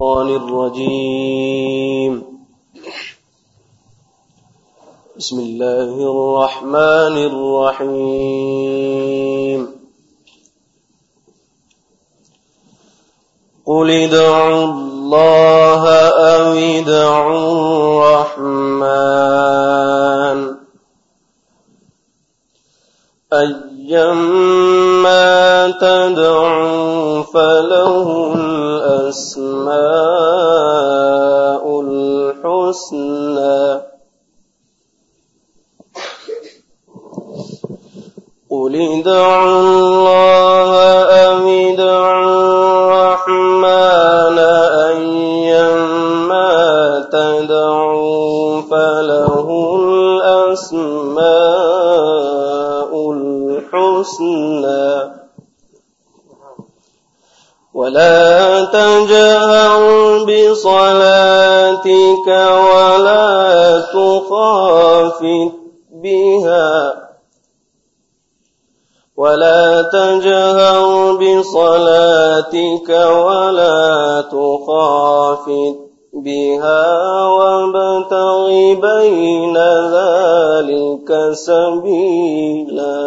الشيطان الرجيم. بسم الله الرحمن الرحيم. قل ادعوا الله أو ادعوا الرحمن. أي أيما تدعوا فله الأسماء الحسنى قل ادعوا الله أم ادعوا الرحمن أيما تدعوا فله الأسماء الحسنى ولا تجهر بصلاتك ولا تخافت بها ولا تجهر بصلاتك ولا تخافت بها وابتغ بين ذلك سبيلا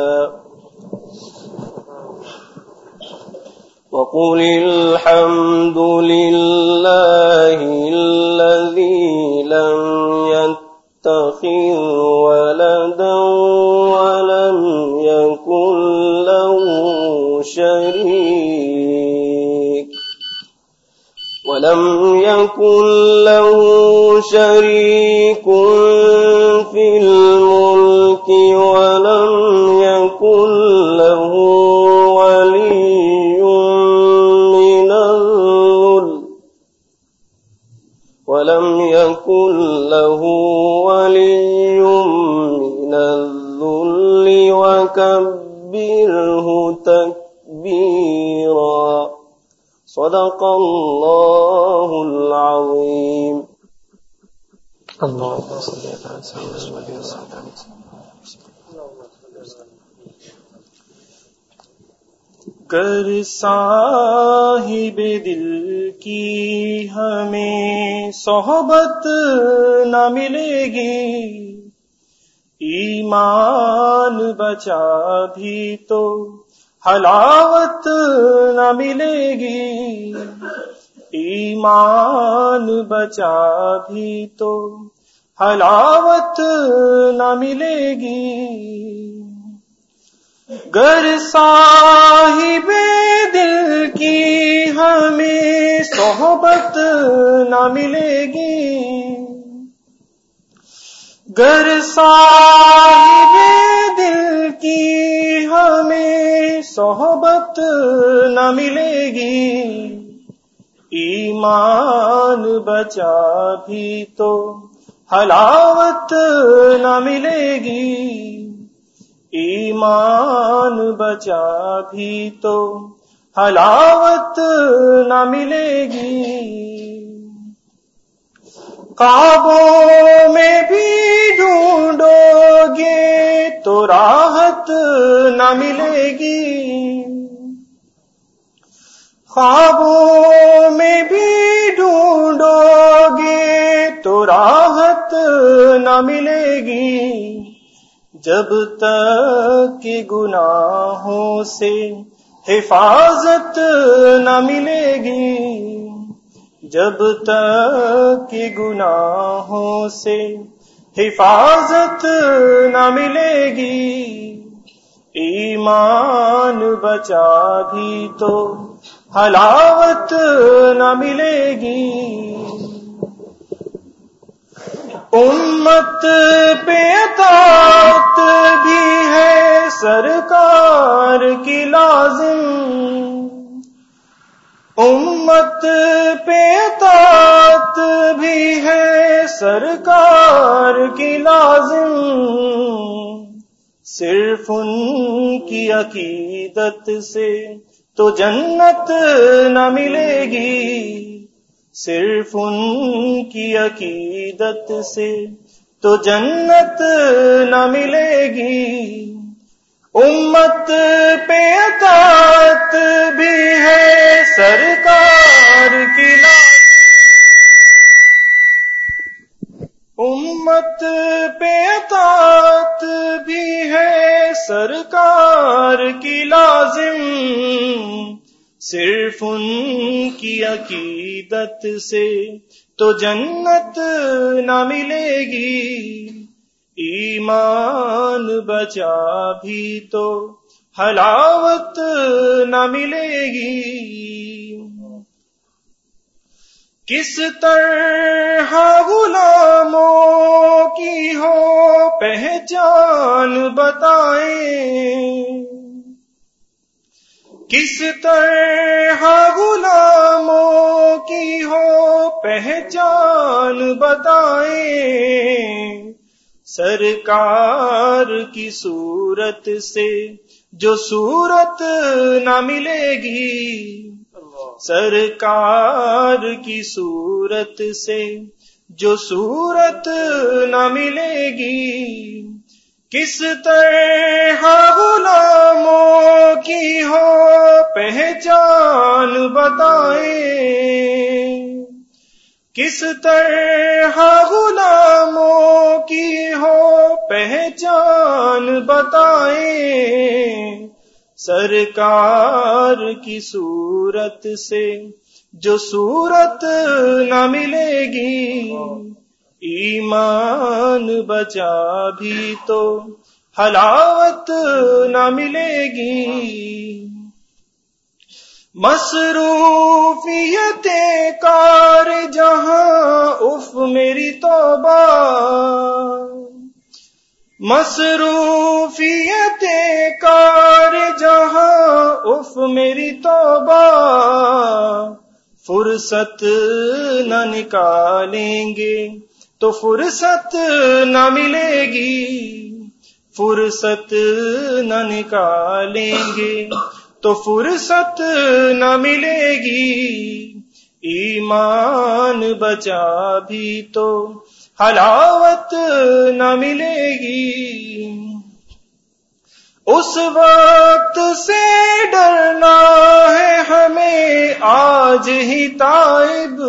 وقل الحمد لله الذي لم يتخذ ولدا ولم يكن له شريك ولم يكن له شريك في الملك ولم يكن له ولي يكن له ولي من الذل وكبره تكبيرا صدق الله العظيم اللهم صل على سيدنا محمد وعلى آله وصحبه وسلم. گر صاحب دل کی ہمیں صحبت نہ ملے گی۔ ایمان بچا بھی تو حلاوت نہ ملے گی۔ ایمان بچا بھی تو حلاوت نہ ملے گی۔ گر صاحب دل کی ہمیں صحبت نہ ملے گی۔ گر صاحب دل کی ہمیں صحبت نہ ملے گی۔ ایمان بچا بھی تو حلاوت نہ ملے گی۔ ایمان بچا بھی تو حلاوت نہ ملے گی۔ کعبوں میں بھی ڈھونڈو گے تو راحت نہ ملے گی۔ خوابوں میں بھی ڈھونڈو گے تو راحت نہ ملے گی۔ جب تک کہ گناہوں سے حفاظت نہ ملے گی، جب تک کہ گناہوں سے حفاظت نہ ملے گی، ایمان بچا بھی تو حلاوت نہ ملے گی۔ امت پہ بھی ہے سرکار کی لازم۔ امت پہ اطاعت بھی ہے سرکار کی لازم۔ صرف ان کی عقیدت سے تو جنت نہ ملے گی۔ صرف ان کی عقیدت سے تو جنت نہ ملے گی۔ امت پہ اطاعت بھی ہے، سرکار کی لازم امت پہ اطاعت بھی ہے، سرکار کی لازم۔ صرف ان کی عقیدت سے تو جنت نہ ملے گی۔ ایمان بچا بھی تو حلاوت نہ ملے گی۔ کس طرح غلاموں کی ہو پہچان بتائیں۔ کس طرح غلاموں کی ہو پہچان بتائیں؟ سرکار کی صورت سے جو صورت نہ ملے گی، سرکار کی صورت سے جو صورت نہ ملے گی۔ کس طرح غلاموں کی ہو پہچان بتائیں؟ کس طرح غلاموں کی ہو پہچان بتائیں؟ سرکار کی صورت سے جو صورت نہ ملے گی ایمان بچا بھی تو حلاوت نہ ملے گی۔ مصروفیت کار جہاں، اف میری توبہ۔ مصروفیت کار جہاں، اف میری توبہ۔ فرصت نہ نکالیں گے۔ تو فرصت نہ ملے گی۔ فرصت نہ نکالیں گے۔ تو فرصت نہ ملے گی۔ ایمان بچا بھی تو حلاوت نہ ملے گی۔ اس وقت سے ڈرنا ہے ہمیں آج ہی تائب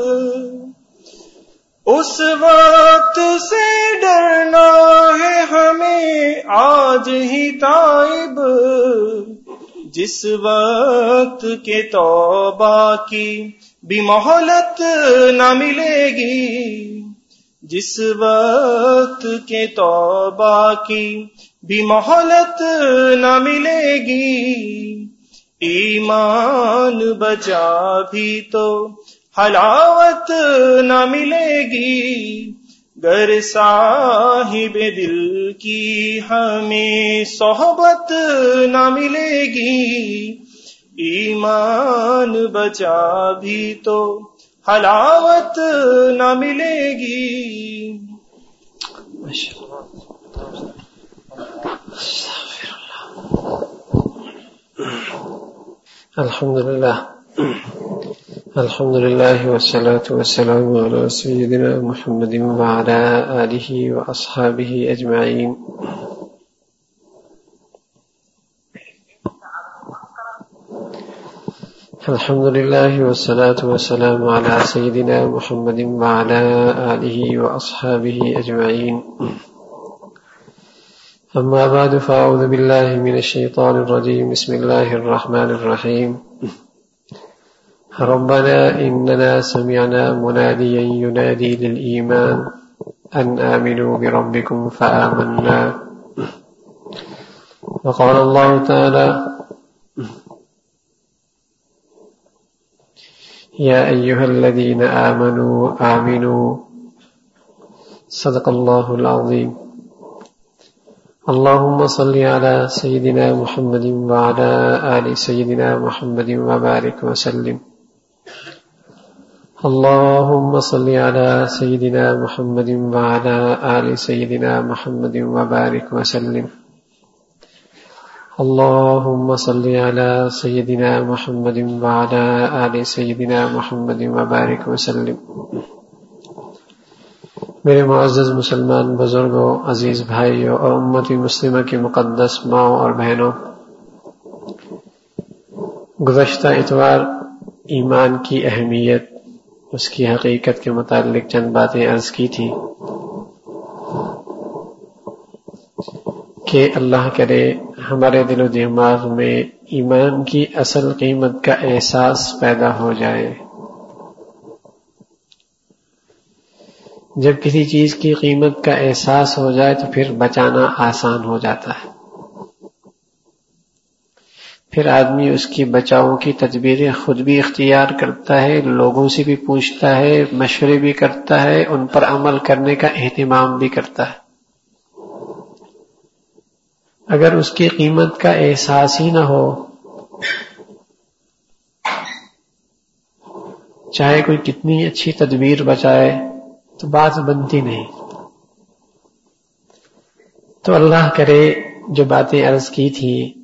اس وقت سے ڈرنا ہے ہمیں، آج ہی تائب۔ جس وقت کے توبہ کی بھی مہلت نہ ملے گی، جس وقت کے توبہ کی بھی مہلت نہ ملے گی۔ ایمان بچا بھی تو حلاوت نہ ملے گی۔ گر صاحب دل کی ہمیں صحبت نہ ملے گی۔ ایمان بچا بھی تو حلاوت نہ ملے گی۔ الحمد لله الحمد لله والصلاة والسلام على سيدنا محمد وعلى آله وأصحابه أجمعين. الحمد لله والصلاة والسلام على سيدنا محمد وعلى آله وأصحابه أجمعين. أما بعد، فأعوذ بالله من الشيطان الرجيم. بسم الله الرحمن الرحيم. ربنا إننا سمعنا مناديا ينادي للإيمان أن آمنوا بربكم فآمنا. وقال الله تعالى يا أيها الذين آمنوا آمنوا. صدق الله العظيم. اللهم صل على سيدنا محمد وعلى آل سيدنا محمد وبارك وسلم. اللهم صل على سيدنا محمد وعلى آل سيدنا محمد وبارك وسلم. اللهم صل على سيدنا محمد وعلى آل سيدنا محمد وبارك وسلم. میرے معزز مسلمان بزرگوں، عزیز بھائیوں اور امتی مسلمہ کی مقدس ماؤں اور بہنوں، گزشتہ اتوار ایمان کی اہمیت اس کی حقیقت کے متعلق چند باتیں عرض کی تھی کہ اللہ کرے ہمارے دل و دماغ میں ایمان کی اصل قیمت کا احساس پیدا ہو جائے۔ جب کسی چیز کی قیمت کا احساس ہو جائے تو پھر بچانا آسان ہو جاتا ہے۔ پھر آدمی اس کی بچاؤ کی تدبیریں خود بھی اختیار کرتا ہے، لوگوں سے بھی پوچھتا ہے، مشورے بھی کرتا ہے، ان پر عمل کرنے کا اہتمام بھی کرتا ہے۔ اگر اس کی قیمت کا احساس ہی نہ ہو، چاہے کوئی کتنی اچھی تدبیر بچائے، تو بات بنتی نہیں۔ تو اللہ کرے جو باتیں عرض کی تھی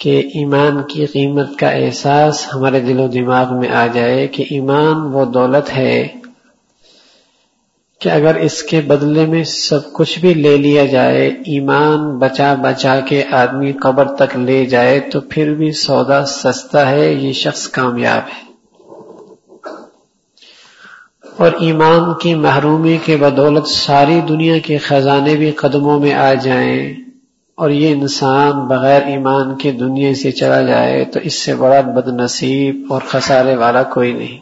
کہ ایمان کی قیمت کا احساس ہمارے دل و دماغ میں آ جائے کہ ایمان وہ دولت ہے کہ اگر اس کے بدلے میں سب کچھ بھی لے لیا جائے، ایمان بچا بچا کے آدمی قبر تک لے جائے تو پھر بھی سودا سستا ہے، یہ شخص کامیاب ہے۔ اور ایمان کی محرومی کے بدولت ساری دنیا کے خزانے بھی قدموں میں آ جائیں۔ اور یہ انسان بغیر ایمان کی دنیا سے چلا جائے تو اس سے بڑا بد نصیب اور خسارے والا کوئی نہیں۔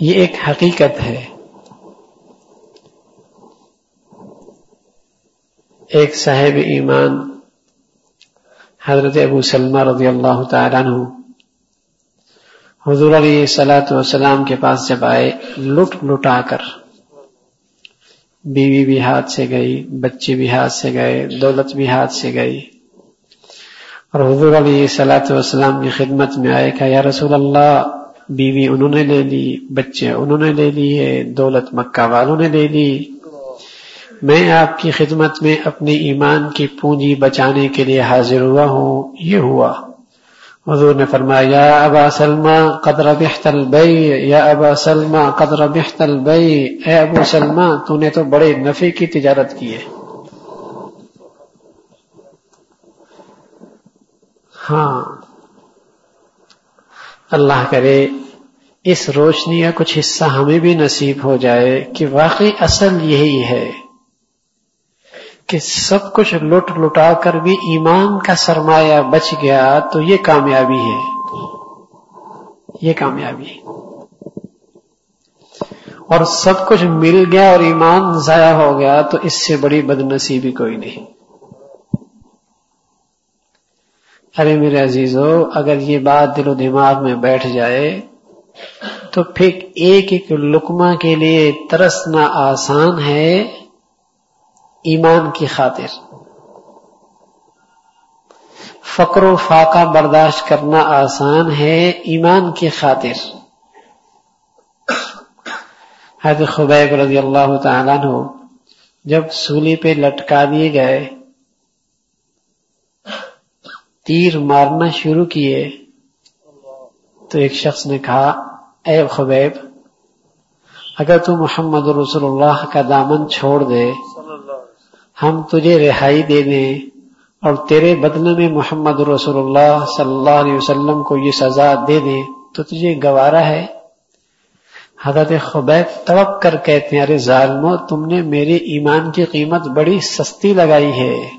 یہ ایک حقیقت ہے۔ ایک صاحب ایمان، حضرت ابو سلمہ رضی اللہ تعالیٰ عنہ، حضور علیہ سلاۃ والسلام کے پاس جب آئے، لٹ لٹا کر بیوی بھی ہاتھ سے گئی، بچے بھی ہاتھ سے گئے، دولت بھی ہاتھ سے گئی۔ اور حضور علیہ سلاۃ والسلام کی خدمت میں آئے کہ یا رسول اللہ، بیوی انہوں نے لے لی، بچے انہوں نے لے لیے دولت مکہ والوں نے لے لی۔ میں آپ کی خدمت میں اپنی ایمان کی پونجی بچانے کے لیے حاضر ہوا ہوں، یہ ہوا۔ حضور نے فرمایا، یا ابا سلمہ قدر بحت البئی یا ابا سلمہ قدر بحت البئی اے ابو سلمہ، تو نے تو بڑے نفع کی تجارت کی ہے۔ ہاں۔ اللہ کرے، اس روشنی کا کچھ حصہ ہمیں بھی نصیب ہو جائے کہ واقعی اصل یہی ہے۔ کہ سب کچھ لٹ لٹا کر بھی ایمان کا سرمایہ بچ گیا تو یہ کامیابی ہے۔ یہ کامیابی اور سب کچھ مل گیا اور ایمان ضائع ہو گیا تو اس سے بڑی بد نصیبی کوئی نہیں۔ ارے میرے عزیزو، اگر یہ بات دل و دماغ میں بیٹھ جائے تو پھر ایک ایک لکما کے لیے ترسنا آسان ہے۔ ایمان کی خاطر۔ فقر و فاقہ برداشت کرنا آسان ہے ایمان کی خاطر۔ حضرت خبیب رضی اللہ تعالیٰ عنہ جب سولی پہ لٹکا دیے گئے، تیر مارنا شروع کیے، تو ایک شخص نے کہا، اے خبیب، اگر تو محمد رسول اللہ کا دامن چھوڑ دے ہم تجھے رہائی دے دیں۔ اور تیرے بدلے میں محمد رسول اللہ صلی اللہ علیہ وسلم کو یہ سزا دے دیں۔ تو تجھے گوارا ہے۔ حضرت خبیب توق کر کہتے ہیں، ارے ظالمو، تم نے میری ایمان کی قیمت بڑی سستی لگائی ہے۔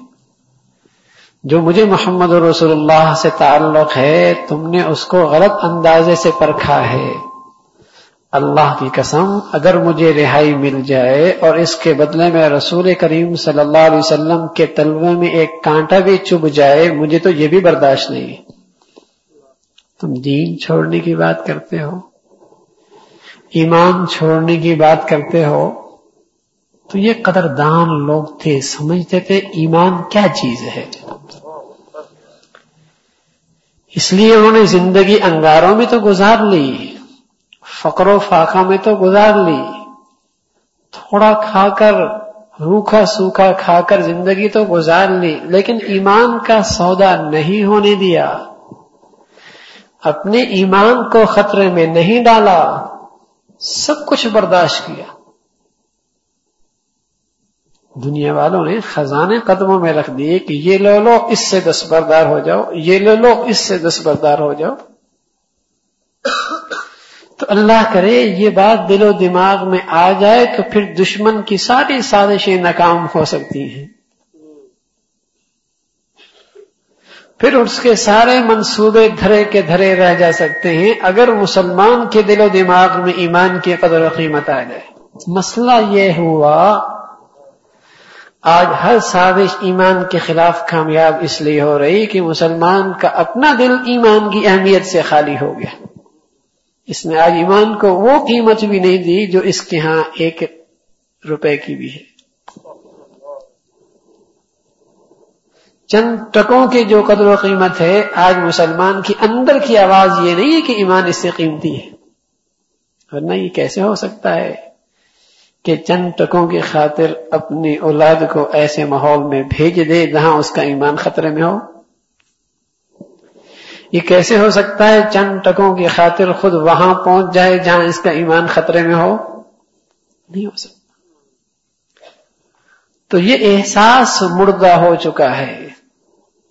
جو مجھے محمد رسول اللہ سے تعلق ہے، تم نے اس کو غلط اندازے سے پرکھا ہے۔ اللہ کی قسم، اگر مجھے رہائی مل جائے اور اس کے بدلے میں رسول کریم صلی اللہ علیہ وسلم کے تلوے میں ایک کانٹا بھی چب جائے، مجھے تو یہ بھی برداشت نہیں۔ تم دین چھوڑنے کی بات کرتے ہو، ایمان چھوڑنے کی بات کرتے ہو، تو یہ قدردان لوگ تھے، سمجھتے تھے ایمان کیا چیز ہے۔ اس لیے انہوں نے زندگی انگاروں میں تو گزار لی۔ فقر و فاقہ میں تو گزار لی۔ تھوڑا کھا کر، روکھا سوکھا کھا کر زندگی تو گزار لی، لیکن ایمان کا سودا نہیں ہونے دیا۔ اپنے ایمان کو خطرے میں نہیں ڈالا۔ سب کچھ برداشت کیا۔ دنیا والوں نے خزانے قدموں میں رکھ دیے کہ یہ لے لو، اس سے دستبردار ہو جاؤ، یہ لے لو، اس سے دستبردار ہو جاؤ۔ تو اللہ کرے یہ بات دل و دماغ میں آ جائے تو پھر دشمن کی ساری سازشیں ناکام ہو سکتی ہیں۔ پھر اس کے سارے منصوبے دھرے کے دھرے رہ جا سکتے ہیں اگر مسلمان کے دل و دماغ میں ایمان کی قدر و قیمت آ جائے۔ مسئلہ یہ ہوا، آج ہر سازش ایمان کے خلاف کامیاب اس لیے ہو رہی کہ مسلمان کا اپنا دل ایمان کی اہمیت سے خالی ہو گیا۔ اس نے آج ایمان کو وہ قیمت بھی نہیں دی جو اس کے ہاں ایک روپے کی بھی ہے۔ چند ٹکوں کی جو قدر و قیمت ہے، آج مسلمان کی اندر کی آواز یہ نہیں ہے کہ ایمان اس سے قیمتی ہے۔ ورنہ یہ کیسے ہو سکتا ہے کہ چند ٹکوں کی خاطر اپنی اولاد کو ایسے ماحول میں بھیج دے جہاں اس کا ایمان خطرے میں ہو؟ یہ کیسے ہو سکتا ہے چند ٹکوں کی خاطر خود وہاں پہنچ جائے جہاں اس کا ایمان خطرے میں ہو؟ نہیں ہو سکتا۔ تو یہ احساس مردہ ہو چکا ہے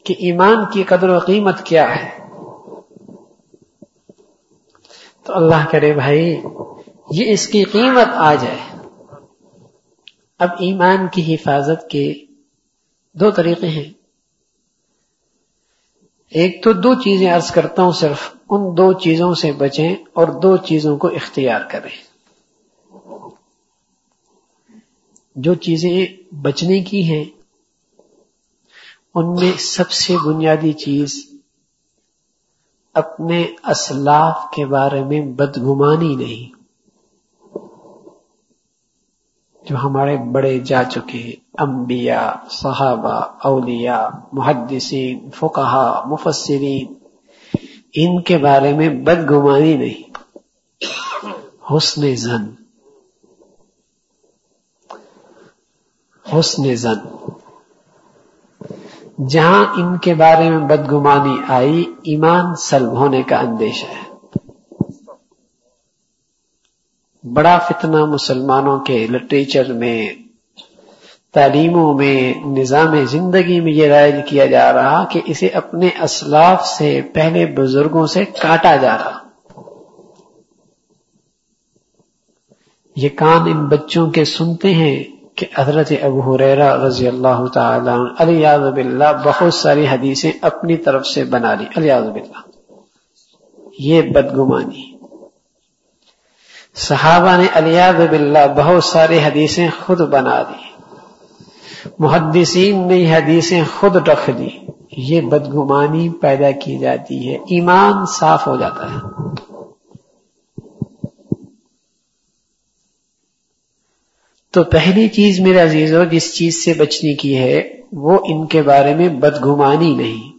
کہ ایمان کی قدر و قیمت کیا ہے۔ تو اللہ کرے بھائی، یہ اس کی قیمت آ جائے۔ اب ایمان کی حفاظت کے دو طریقے ہیں۔ ایک تو دو چیزیں عرض کرتا ہوں صرف، ان دو چیزوں سے بچیں اور دو چیزوں کو اختیار کریں۔ جو چیزیں بچنے کی ہیں، ان میں سب سے بنیادی چیز اپنے اسلاف کے بارے میں بدگمانی نہیں۔ جو ہمارے بڑے جا چکے انبیاء، صحابہ، اولیاء، محدثین، فقہا، مفسرین، ان کے بارے میں بدگمانی نہیں، حسن زن حسن زن۔ جہاں ان کے بارے میں بدگمانی آئی، ایمان سلب ہونے کا اندیشہ ہے۔ بڑا فتنہ مسلمانوں کے لٹریچر میں، تعلیموں میں، نظام زندگی میں یہ رائج کیا جا رہا کہ اسے اپنے اسلاف سے پہلے بزرگوں سے کاٹا جا رہا۔ یہ کان ان بچوں کے سنتے ہیں کہ حضرت ابو حریرا رضی اللہ تعالی علیہ باللہ، بہت ساری حدیثیں اپنی طرف سے بنا لی۔ الیاز باللہ۔ یہ بدگمانی۔ صحابہ نے الیاز باللہ بہت ساری حدیثیں خود بنا دی۔ محدثین نے یہ حدیثیں خود رکھ دی۔ یہ بدگمانی پیدا کی جاتی ہے۔ ایمان صاف ہو جاتا ہے۔ تو پہلی چیز میرے عزیزو، جس چیز سے بچنے کی ہے، وہ ان کے بارے میں بدگمانی نہیں۔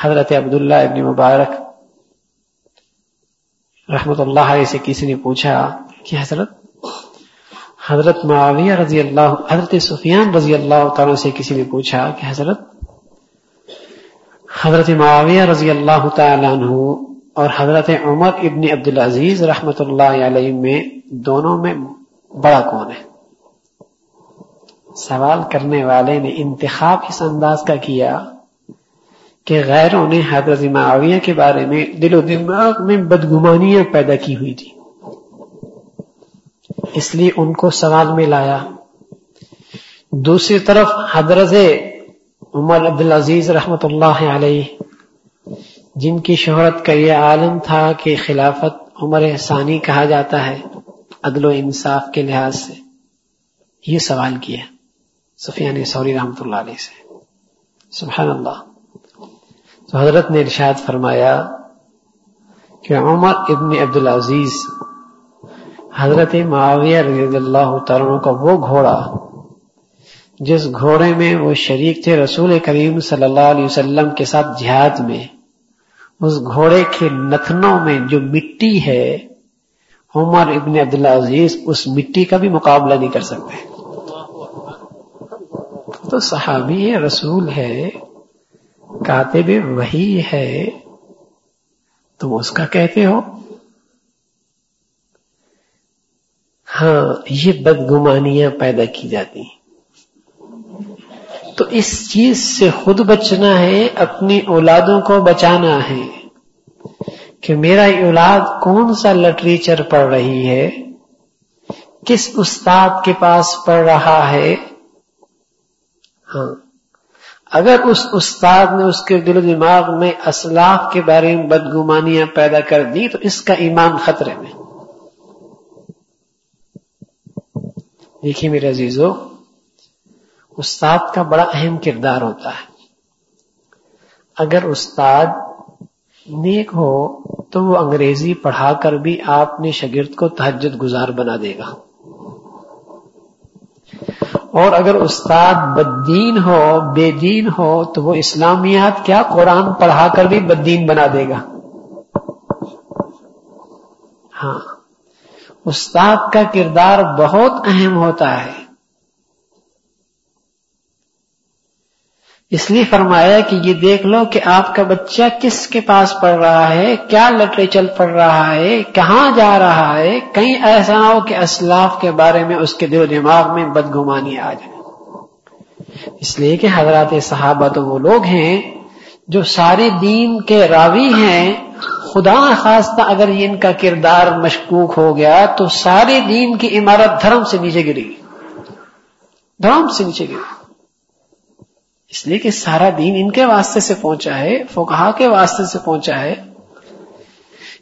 حضرت عبداللہ ابن مبارک رحمت اللہ علیہ سے کسی نے پوچھا کہ حضرت حضرت معاویہ رضی اللہ، حضرت سفیان رضی اللہ تعالیٰ سے کسی نے پوچھا کہ حضرت حضرت معاویہ رضی اللہ تعالیٰ عنہ اور حضرت عمر ابن عبدالعزیز رحمت اللہ علیہ میں دونوں میں بڑا کون ہے؟ سوال کرنے والے نے انتخاب اس انداز کا کیا؟ کہ غیروں نے حضرت معاویہ کے بارے میں دل و دماغ میں بدگمانیاں پیدا کی ہوئی تھی اس لیے ان کو سوال میں لایا۔ دوسری طرف حضرت عمر عبدالعزیز رحمت اللہ علیہ، جن کی شہرت کا یہ عالم تھا کہ خلافت عمر ثانی کہا جاتا ہے، عدل و انصاف کے لحاظ سے۔ یہ سوال کیا سفیان سوری رحمت اللہ علیہ سے۔ سبحان اللہ۔ تو حضرت نے ارشاد فرمایا کہ عمر ابن عبد العزیز حضرت معاویہ رضی اللہ تعالیٰ کا وہ گھوڑا، جس گھوڑے میں وہ شریک تھے رسول کریم صلی اللہ علیہ وسلم کے ساتھ جہاد میں، اس گھوڑے کے نتنوں میں جو مٹی ہے، عمر ابن عبد العزیز اس مٹی کا بھی مقابلہ نہیں کر سکتے۔ تو صحابی رسول ہے کاتب وہی ہے تم اس کا کہتے ہو۔ ہاں یہ بدگمانیاں پیدا کی جاتی تو اس چیز سے خود بچنا ہے، اپنی اولادوں کو بچانا ہے۔ کہ میرا اولاد کون سا لٹریچر پڑھ رہی ہے؟ کس استاد کے پاس پڑھ رہا ہے؟ ہاں اگر اس استاد نے اس کے دل و دماغ میں اسلاف کے بارے میں بدگمانیاں پیدا کر دی تو اس کا ایمان خطرے میں دیکھیے میرے عزیزو، استاد کا بڑا اہم کردار ہوتا ہے۔ اگر استاد نیک ہو تو وہ انگریزی پڑھا کر بھی آپ نے شگرد کو تحجد گزار بنا دے گا۔ اور اگر استاد بدین ہو، بے دین ہو، تو وہ اسلامیات کیا قرآن پڑھا کر بھی بدین بنا دے گا؟ ہاں۔ استاد کا کردار بہت اہم ہوتا ہے۔ اس لیے فرمایا کہ یہ دیکھ لو کہ آپ کا بچہ کس کے پاس پڑھ رہا ہے، کیا لٹریچر پڑھ رہا ہے، کہاں جا رہا ہے، کہیں ایسا نہ ہو کہ اسلاف کے بارے میں اس کے دل و دماغ میں بدگمانی آ جائے۔ اس لیے کہ حضرات صحابہ تو وہ لوگ ہیں جو سارے دین کے راوی ہیں۔ خدا خواستہ اگر ان کا کردار مشکوک ہو گیا تو سارے دین کی عمارت دھرم سے نیچے گری۔ دھرم سے نیچے گری۔ اس لیے کہ سارا دین ان کے واسطے سے پہنچا ہے فوکہ کے واسطے سے پہنچا ہے۔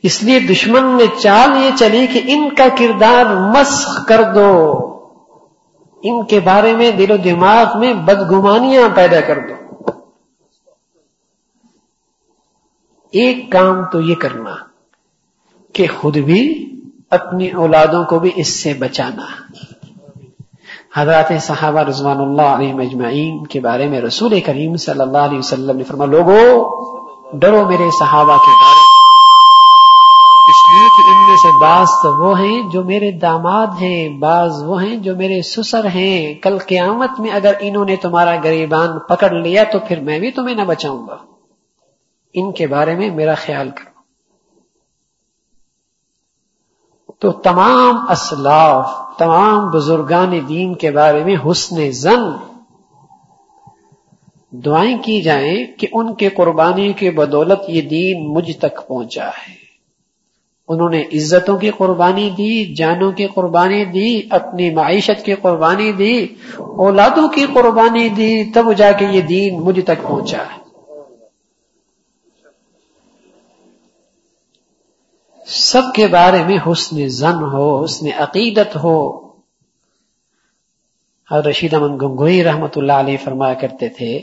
اس لیے دشمن نے چال یہ چلی کہ ان کا کردار مسخ کر دو۔ ان کے بارے میں دل و دماغ میں بدگمانیاں پیدا کر دو۔ ایک کام تو یہ کرنا کہ خود بھی اپنی اولادوں کو بھی اس سے بچانا۔ حضرات صحابہ رضوان اللہ علیہ مجمعین کے بارے میں رسول کریم صلی اللہ علیہ وسلم نے فرما لوگو، ڈرو میرے صحابہ کے بارے میں۔ اس لیے کہ ان میں سے بعض تو وہ ہیں جو میرے داماد ہیں، بعض وہ ہیں جو میرے سسر ہیں۔ کل قیامت میں اگر انہوں نے تمہارا گریبان پکڑ لیا تو پھر میں بھی تمہیں نہ بچاؤں گا۔ ان کے بارے میں میرا خیال کرو۔ تو تمام اسلاف، تمام بزرگان دین کے بارے میں حسن زن دعائیں کی جائیں کہ ان کے قربانی کے بدولت یہ دین مجھ تک پہنچا ہے۔ انہوں نے عزتوں کی قربانی دی، جانوں کی قربانی دی، اپنی معیشت کی قربانی دی، اولادوں کی قربانی دی، تب جا کے یہ دین مجھ تک پہنچا ہے۔ سب کے بارے میں حسن زن ہو، حسن عقیدت ہو۔ اور رشید امن گنگوئی رحمت اللہ علیہ فرمایا کرتے تھے،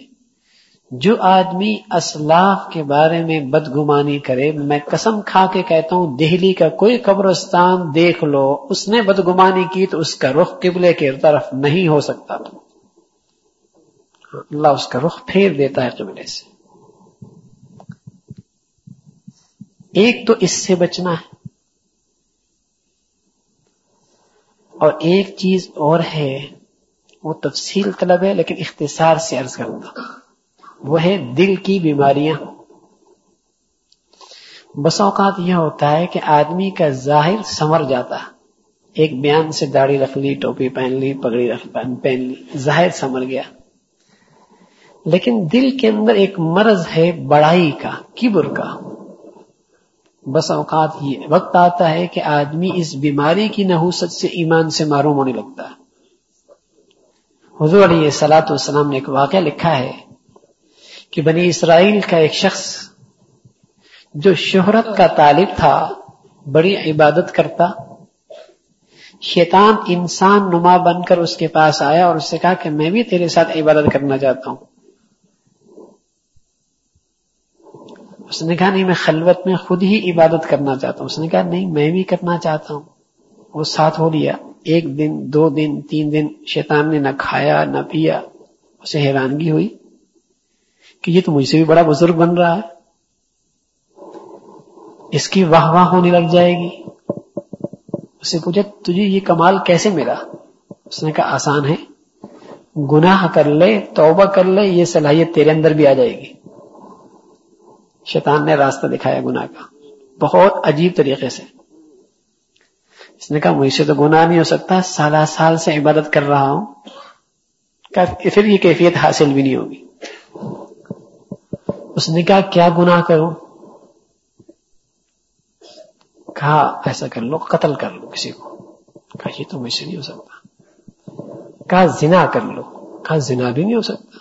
جو آدمی اسلاف کے بارے میں بدگمانی کرے، میں قسم کھا کے کہتا ہوں، دہلی کا کوئی قبرستان دیکھ لو، اس نے بدگمانی کی تو اس کا رخ قبلے کی طرف نہیں ہو سکتا۔ اللہ اس کا رخ پھیر دیتا ہے قبلے سے۔ ایک تو اس سے بچنا ہے۔ اور ایک چیز اور ہے، وہ تفصیل طلب ہے، لیکن اختصار سے عرض کروں وہ ہے دل کی بیماریاں۔ بس اوقات یہ ہوتا ہے کہ آدمی کا ظاہر سمر جاتا ایک بیان سے داڑھی رکھ لی، ٹوپی پہن لی، پگڑی رکھ پہن لی ظاہر سمر گیا۔ لیکن دل کے اندر ایک مرض ہے بڑائی کا، کبر کا۔ بس اوقات یہ وقت آتا ہے کہ آدمی اس بیماری کی نحوست سے ایمان سے معروم ہونے لگتا ہے۔ حضور علیہ سلاۃ والسلام نے ایک واقعہ لکھا ہے کہ بنی اسرائیل کا ایک شخص جو شہرت کا طالب تھا، بڑی عبادت کرتا، شیطان انسان نما بن کر اس کے پاس آیا اور اس سے کہا کہ میں بھی تیرے ساتھ عبادت کرنا چاہتا ہوں۔ اس نے کہا، نہیں، میں خلوت میں خود ہی عبادت کرنا چاہتا ہوں۔ اس نے کہا، نہیں، میں بھی کرنا چاہتا ہوں۔ وہ ساتھ ہو لیا۔ ایک دن، دو دن، تین دن شیطان نے نہ کھایا، نہ پیا۔ اسے حیرانگی ہوئی کہ یہ تو مجھ سے بھی بڑا بزرگ بن رہا ہے۔ اس کی واہ واہ ہونے لگ جائے گی۔ اسے پوچھا، تجھے یہ کمال کیسے ملا؟ اس نے کہا، آسان ہے۔ گناہ کر لے، توبہ کر لے، یہ صلاحیت تیرے اندر بھی آ جائے گی۔ شیطان نے راستہ دکھایا گناہ کا۔ بہت عجیب طریقے سے۔ اس نے کہا، مجھ سے تو گناہ نہیں ہو سکتا، سالہ سال سے عبادت کر رہا ہوں۔ پھر یہ کیفیت حاصل بھی نہیں ہوگی۔ اس نے کہا، کیا گناہ کروں؟ کہا، ایسا کر لو، قتل کر لو کسی کو۔ کہا، یہ تو مجھ سے نہیں ہو سکتا۔ کہا، زنا کر لو۔ کہا، زنا بھی نہیں ہو سکتا۔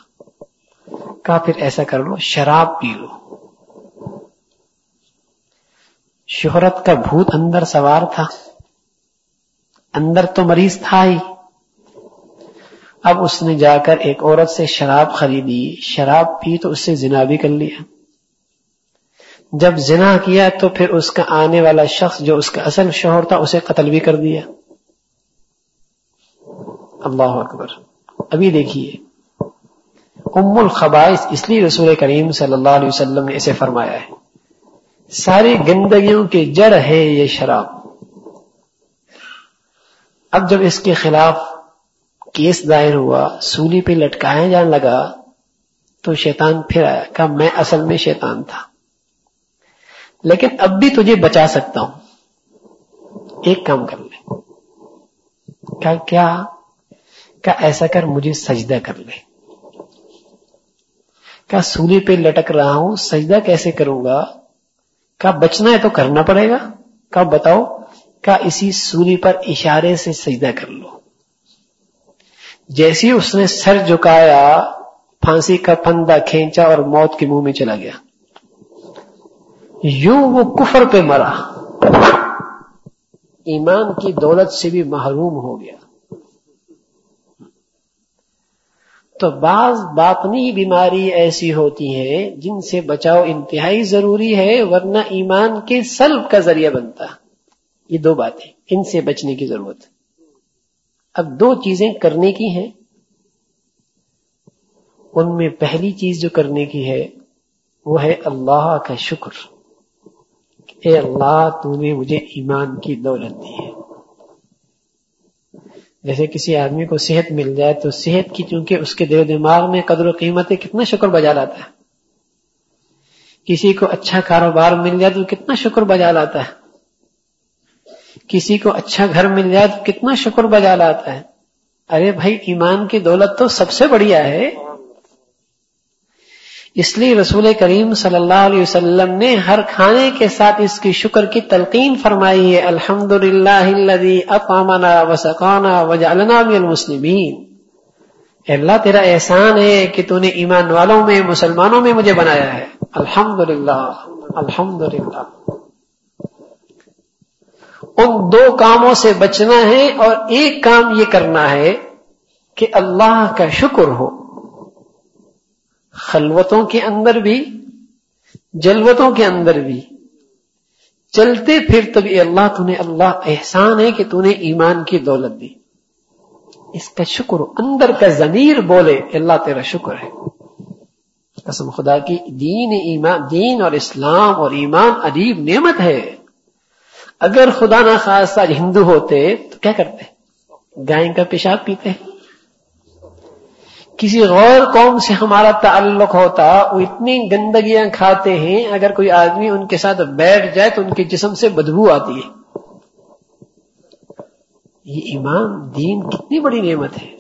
کہا، پھر ایسا کر لو، شراب پی لو۔ شہرت کا بھوت اندر سوار تھا۔ اندر تو مریض تھا ہی۔ اب اس نے جا کر ایک عورت سے شراب خریدی۔ شراب پی تو اس سے زنا بھی کر لیا۔ جب زنا کیا تو پھر اس کا آنے والا شخص جو اس کا اصل شوہر تھا اسے قتل بھی کر دیا۔ اللہ اکبر۔ ابھی دیکھیے۔ ام الخبائش اس لیے رسول کریم صلی اللہ علیہ وسلم نے اسے فرمایا ہے۔ ساری گندگیوں کی جڑ ہے یہ شراب۔ اب جب اس کے خلاف کیس دائر ہوا، سولی پہ لٹکایا جان لگا، تو شیطان پھر آیا کہ میں اصل میں شیطان تھا۔ لیکن اب بھی تجھے بچا سکتا ہوں۔ ایک کام کر لے۔ کہ کیا؟ کہ ایسا کر، مجھے سجدہ کر لے۔ کیا سولی پہ لٹک رہا ہوں، سجدہ کیسے کروں گا؟ کیا بچنا ہے تو کرنا پڑے گا؟ کب بتاؤ؟ کیا اسی سولی پر اشارے سے سجدہ کر لو؟ جیسی اس نے سر جھکایا، پھانسی کا پندہ کھینچا اور موت کے منہ میں چلا گیا۔ یوں وہ کفر پہ مرا۔ ایمان کی دولت سے بھی محروم ہو گیا۔ تو بعض باطنی بیماری ایسی ہوتی ہیں جن سے بچاؤ انتہائی ضروری ہے، ورنہ ایمان کے سلب کا ذریعہ بنتا۔ یہ دو باتیں، ان سے بچنے کی ضرورت۔ اب دو چیزیں کرنے کی ہیں۔ ان میں پہلی چیز جو کرنے کی ہے، وہ ہے اللہ کا شکر۔ اے اللہ، تو نے مجھے ایمان کی دولت دی ہے۔ جیسے کسی آدمی کو صحت مل جائے تو صحت کی چونکہ اس کے دل و دماغ میں قدر و قیمت ہے، کتنا شکر بجا لاتا ہے۔ کسی کو اچھا کاروبار مل جائے تو کتنا شکر بجا لاتا ہے۔ کسی کو اچھا گھر مل جائے تو کتنا شکر بجا لاتا ہے۔ ارے بھائی، ایمان کی دولت تو سب سے بڑھیا ہے۔ اس لیے رسول کریم صلی اللہ علیہ وسلم نے ہر کھانے کے ساتھ اس کی شکر کی تلقین فرمائی ہے الحمد للہ اقامنا وسقانا وجعلنا من المسلمین۔ اللہ، تیرا احسان ہے کہ تو نے ایمان والوں میں، مسلمانوں میں مجھے بنایا ہے۔ الحمد للہ الحمد للہ ان دو کاموں سے بچنا ہے اور ایک کام یہ کرنا ہے کہ اللہ کا شکر ہو۔ خلوتوں کے اندر بھی، جلوتوں کے اندر بھی۔ چلتے پھر تبھی اللہ تو نے اللہ احسان ہے کہ تو نے ایمان کی دولت دی۔ اس کا شکر اندر کا ضمیر بولے اللہ تیرا شکر ہے۔ قسم خدا کی، دین ایمان، دین اور اسلام اور ایمان عجیب نعمت ہے۔ اگر خدا نہ خاص آج ہندو ہوتے تو کیا کرتے؟ گائے کا پیشاب پیتے۔ کسی غور قوم سے ہمارا تعلق ہوتا، وہ اتنی گندگیاں کھاتے ہیں، اگر کوئی آدمی ان کے ساتھ بیٹھ جائے تو ان کے جسم سے بدبو آتی ہے۔ یہ ایمان دین کتنی بڑی نعمت ہے۔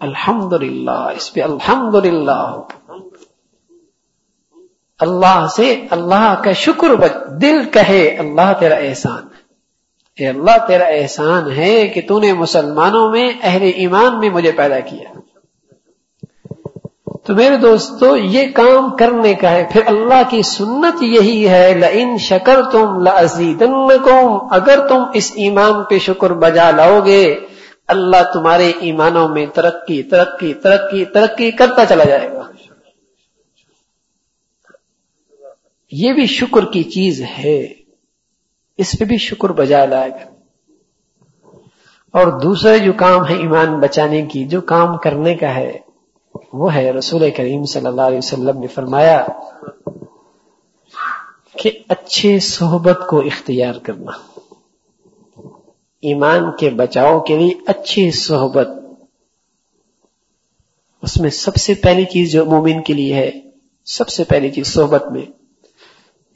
الحمد للہ اس پہ الحمد للہ اللہ سے اللہ کا شکر دل کہے، اللہ تیرا احسان۔ اے اللہ، تیرا احسان ہے کہ تو نے مسلمانوں میں اہل ایمان میں مجھے پیدا کیا۔ تو میرے دوستو، یہ کام کرنے کا ہے۔ پھر اللہ کی سنت یہی ہے لَإِن شکر تم لَأَزِيدَنَّكُمْ اگر تم اس ایمان پہ شکر بجا لاؤ گے، اللہ تمہارے ایمانوں میں ترقی ترقی ترقی ترقی کرتا چلا جائے گا۔ یہ بھی شکر کی چیز ہے۔ اس پہ بھی شکر بجا لائے گا۔ اور دوسرے جو کام ہے ایمان بچانے کی، جو کام کرنے کا ہے وہ ہے، رسول کریم صلی اللہ علیہ وسلم نے فرمایا کہ اچھے صحبت کو اختیار کرنا، ایمان کے بچاؤ کے لیے اچھی صحبت، اس میں سب سے پہلی چیز جو مومن کے لیے ہے، سب سے پہلی چیز صحبت میں،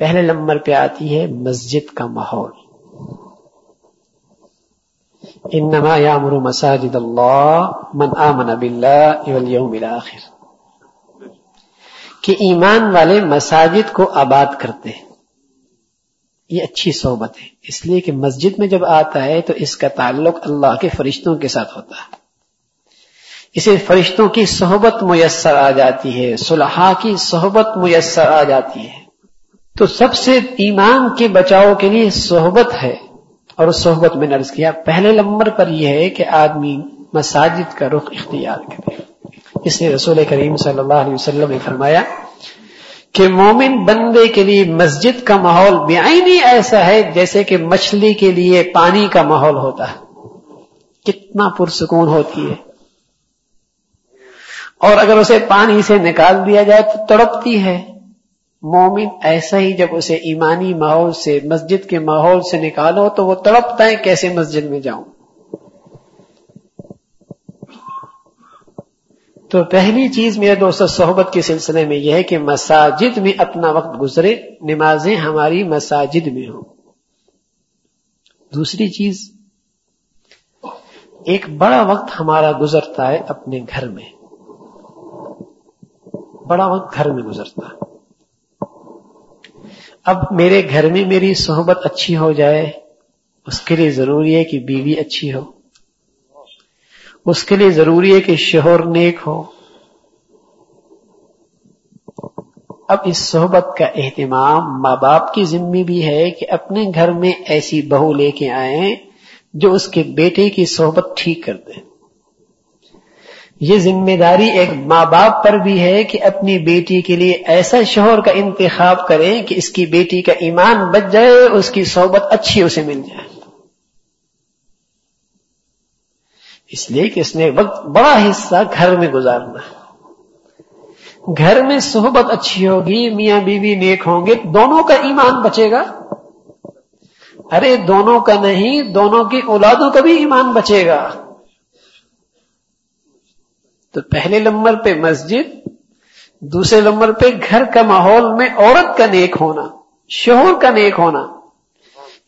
پہلے نمبر پہ آتی ہے مسجد کا ماحول۔ انما یامر مساجد اللہ من آمن باللہ والیوم الاخر کہ ایمان والے مساجد کو آباد کرتے ہیں. یہ اچھی صحبت ہے. اس لیے کہ مسجد میں جب آتا ہے تو اس کا تعلق اللہ کے فرشتوں کے ساتھ ہوتا ہے. اسے فرشتوں کی صحبت میسر آ جاتی ہے. صلحہ کی صحبت میسر آ جاتی ہے. تو سب سے ایمان کے بچاؤ کے لیے صحبت ہے. اور اس صحبت میں نرض کیا۔ پہلے نمبر پر یہ ہے کہ آدمی مساجد کا رخ اختیار کرے۔ اس لیے رسول کریم صلی اللہ علیہ وسلم نے فرمایا کہ مومن بندے کے لیے مسجد کا ماحول بےآنی ایسا ہے جیسے کہ مچھلی کے لیے پانی کا ماحول ہوتا ہے۔ کتنا پرسکون ہوتی ہے۔ اور اگر اسے پانی سے نکال دیا جائے تو تڑپتی ہے۔ مومن ایسا ہی جب اسے ایمانی ماحول سے، مسجد کے ماحول سے نکالو تو وہ تڑپتا ہے کیسے مسجد میں جاؤں۔ تو پہلی چیز میرے دوست صحبت کے سلسلے میں یہ ہے کہ مساجد میں اپنا وقت گزرے، نمازیں ہماری مساجد میں ہوں۔ دوسری چیز، ایک بڑا وقت ہمارا گزرتا ہے اپنے گھر میں۔ بڑا وقت گھر میں گزرتا ہے۔ اب میرے گھر میں میری صحبت اچھی ہو جائے، اس کے لیے ضروری ہے کہ بیوی اچھی ہو۔ اس کے لیے ضروری ہے کہ شوہر نیک ہو۔ اب اس صحبت کا اہتمام ماں باپ کی ذمہ بھی ہے کہ اپنے گھر میں ایسی بہو لے کے آئیں جو اس کے بیٹے کی صحبت ٹھیک کر دیں۔ یہ ذمہ داری ایک ماں باپ پر بھی ہے کہ اپنی بیٹی کے لیے ایسا شوہر کا انتخاب کریں کہ اس کی بیٹی کا ایمان بچ جائے اس کی صحبت اچھی اسے مل جائے۔ اس لیے کہ اس نے وقت بڑا حصہ گھر میں گزارنا گھر میں صحبت اچھی ہوگی، میاں بیوی نیک ہوں گے، دونوں کا ایمان بچے گا۔ ارے، دونوں کا نہیں، دونوں کی اولادوں کا بھی ایمان بچے گا۔ تو پہلے نمبر پہ مسجد، دوسرے نمبر پہ گھر کا ماحول میں عورت کا نیک ہونا، شوہر کا نیک ہونا۔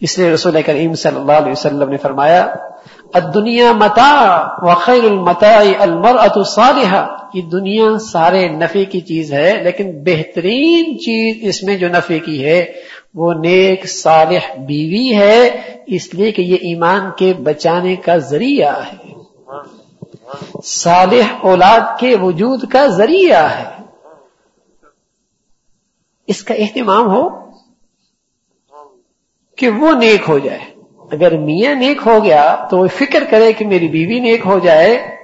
اس لیے رسول کریم صلی اللہ علیہ وسلم نے فرمایا دنیا متا وخیر المتا المر صالحہ یہ دنیا سارے نفے کی چیز ہے، لیکن بہترین چیز اس میں جو نفے کی ہے، وہ نیک صالح بیوی ہے۔ اس لیے کہ یہ ایمان کے بچانے کا ذریعہ ہے۔ صالح اولاد کے وجود کا ذریعہ ہے۔ اس کا اہتمام ہو کہ وہ نیک ہو جائے۔ اگر میاں نیک ہو گیا تو وہ فکر کرے کہ میری بیوی نیک ہو جائے۔